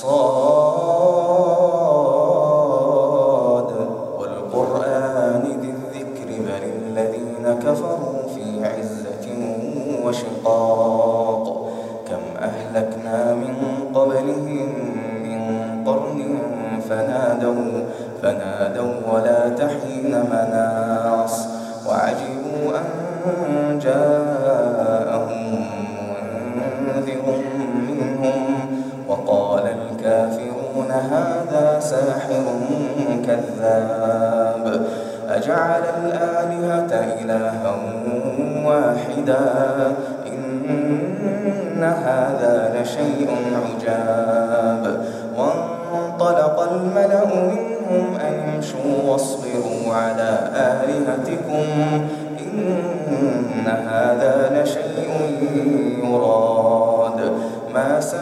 صاد كذاب أجعل الآلهة إلها واحدا. إن هذا لشيء عجاب. وانطلق الملأ منهم أن يمشوا واصبروا على آلهتكم. إن هذا لشيء يراد. ما في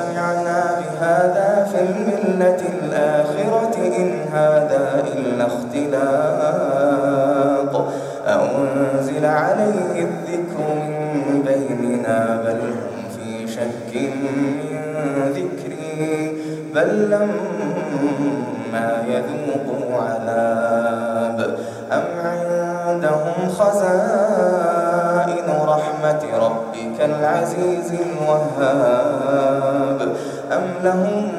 الملة الآخرة إن هذا إلا اختلاق أنزل عليه الذكر من بيننا بل هم في شك من ذكري. بل لما يذوقوا عذاب أم عندهم خزائن رحمة ربك العزيز الوهاب؟ أم لهم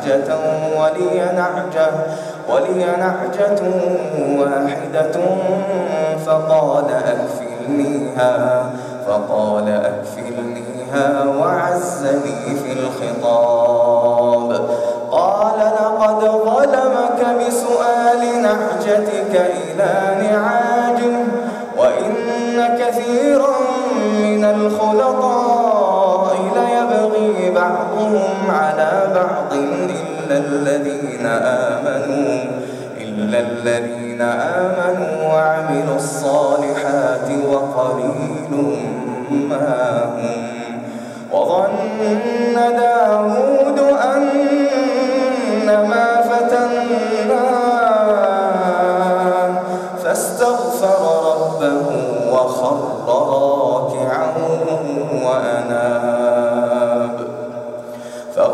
نعجة ولي نعجة ولي نعجة واحدة. فقال أكفلنيها فقال أكفلنيها وعزني في الخطاب. قال لقد ظلمك بسؤال نعجتك إلى نعاجه وإن كثيرا من الخلطاء بعضهم على بعض إلا الذين آمنوا إلا الذين آمنوا وعملوا الصالحات وقليل ما هم. وظن داود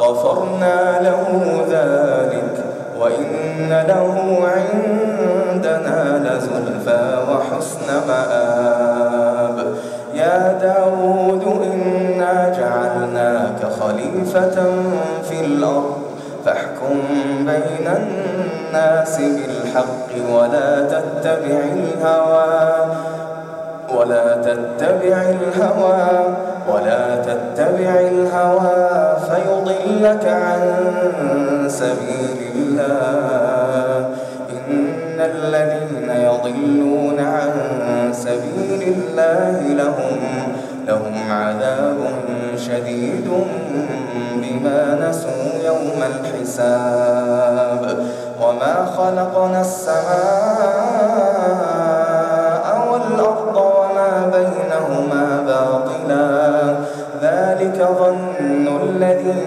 فغفرنا له ذلك وإن له عندنا لزلفى وحسن مآب. يا داود إنا جعلناك خليفة في الأرض فاحكم بين الناس بالحق ولا تتبع الهوى ولا تتبع الهوى ولا تتبع الهوى فيضلك عن سبيل الله. إن الذين يضلون عن سبيل الله لهم لهم عذاب شديد بما نسوا يوم الحساب. وما خلقنا السماء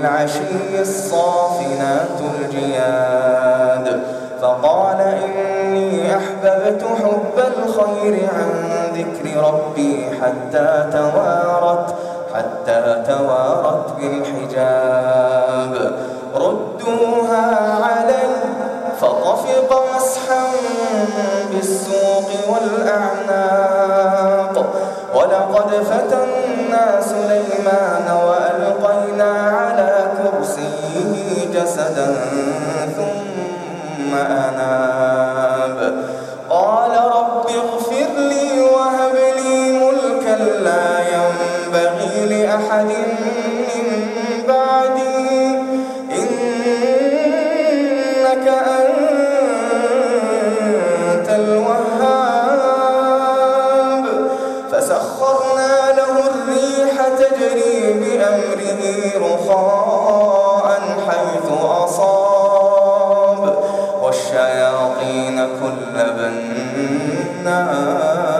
بالعشي الصافنات الجياد. فقال إني أحببت حب الخير عن ذكر ربي حتى توارت حتى توارت بالحجاب. ردوها علي فطفق مسحا بالسوق والأعناق. ولقد فتنا سليمان وألقينا كل بناء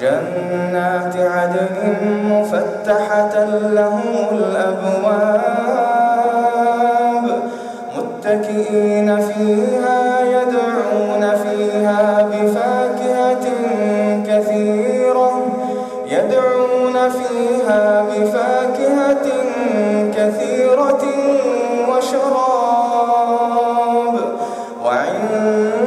جنات عدن مفتحة لهم الأبواب متكئين فيها يدعون فيها بفاكهة كثيرة يدعون فيها بفاكهة كثيرة وشراب وعند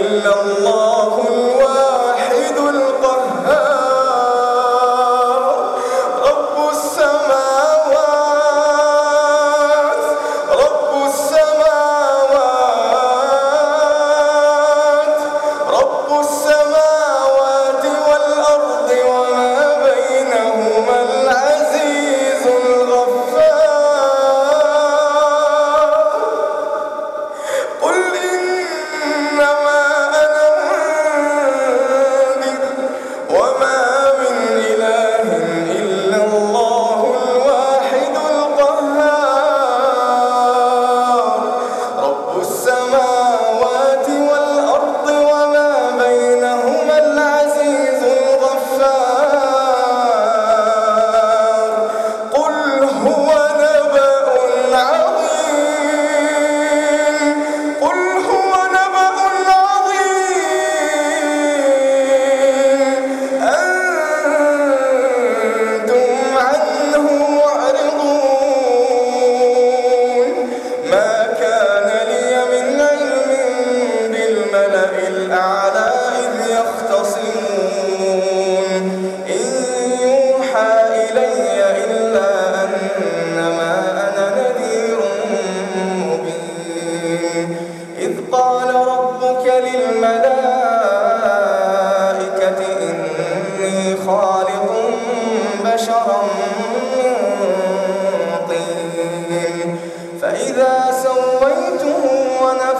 إلا الله.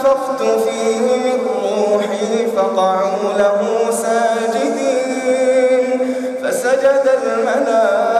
ونفخت فيه من روحي فقعوا له ساجدين فسجد الملائكة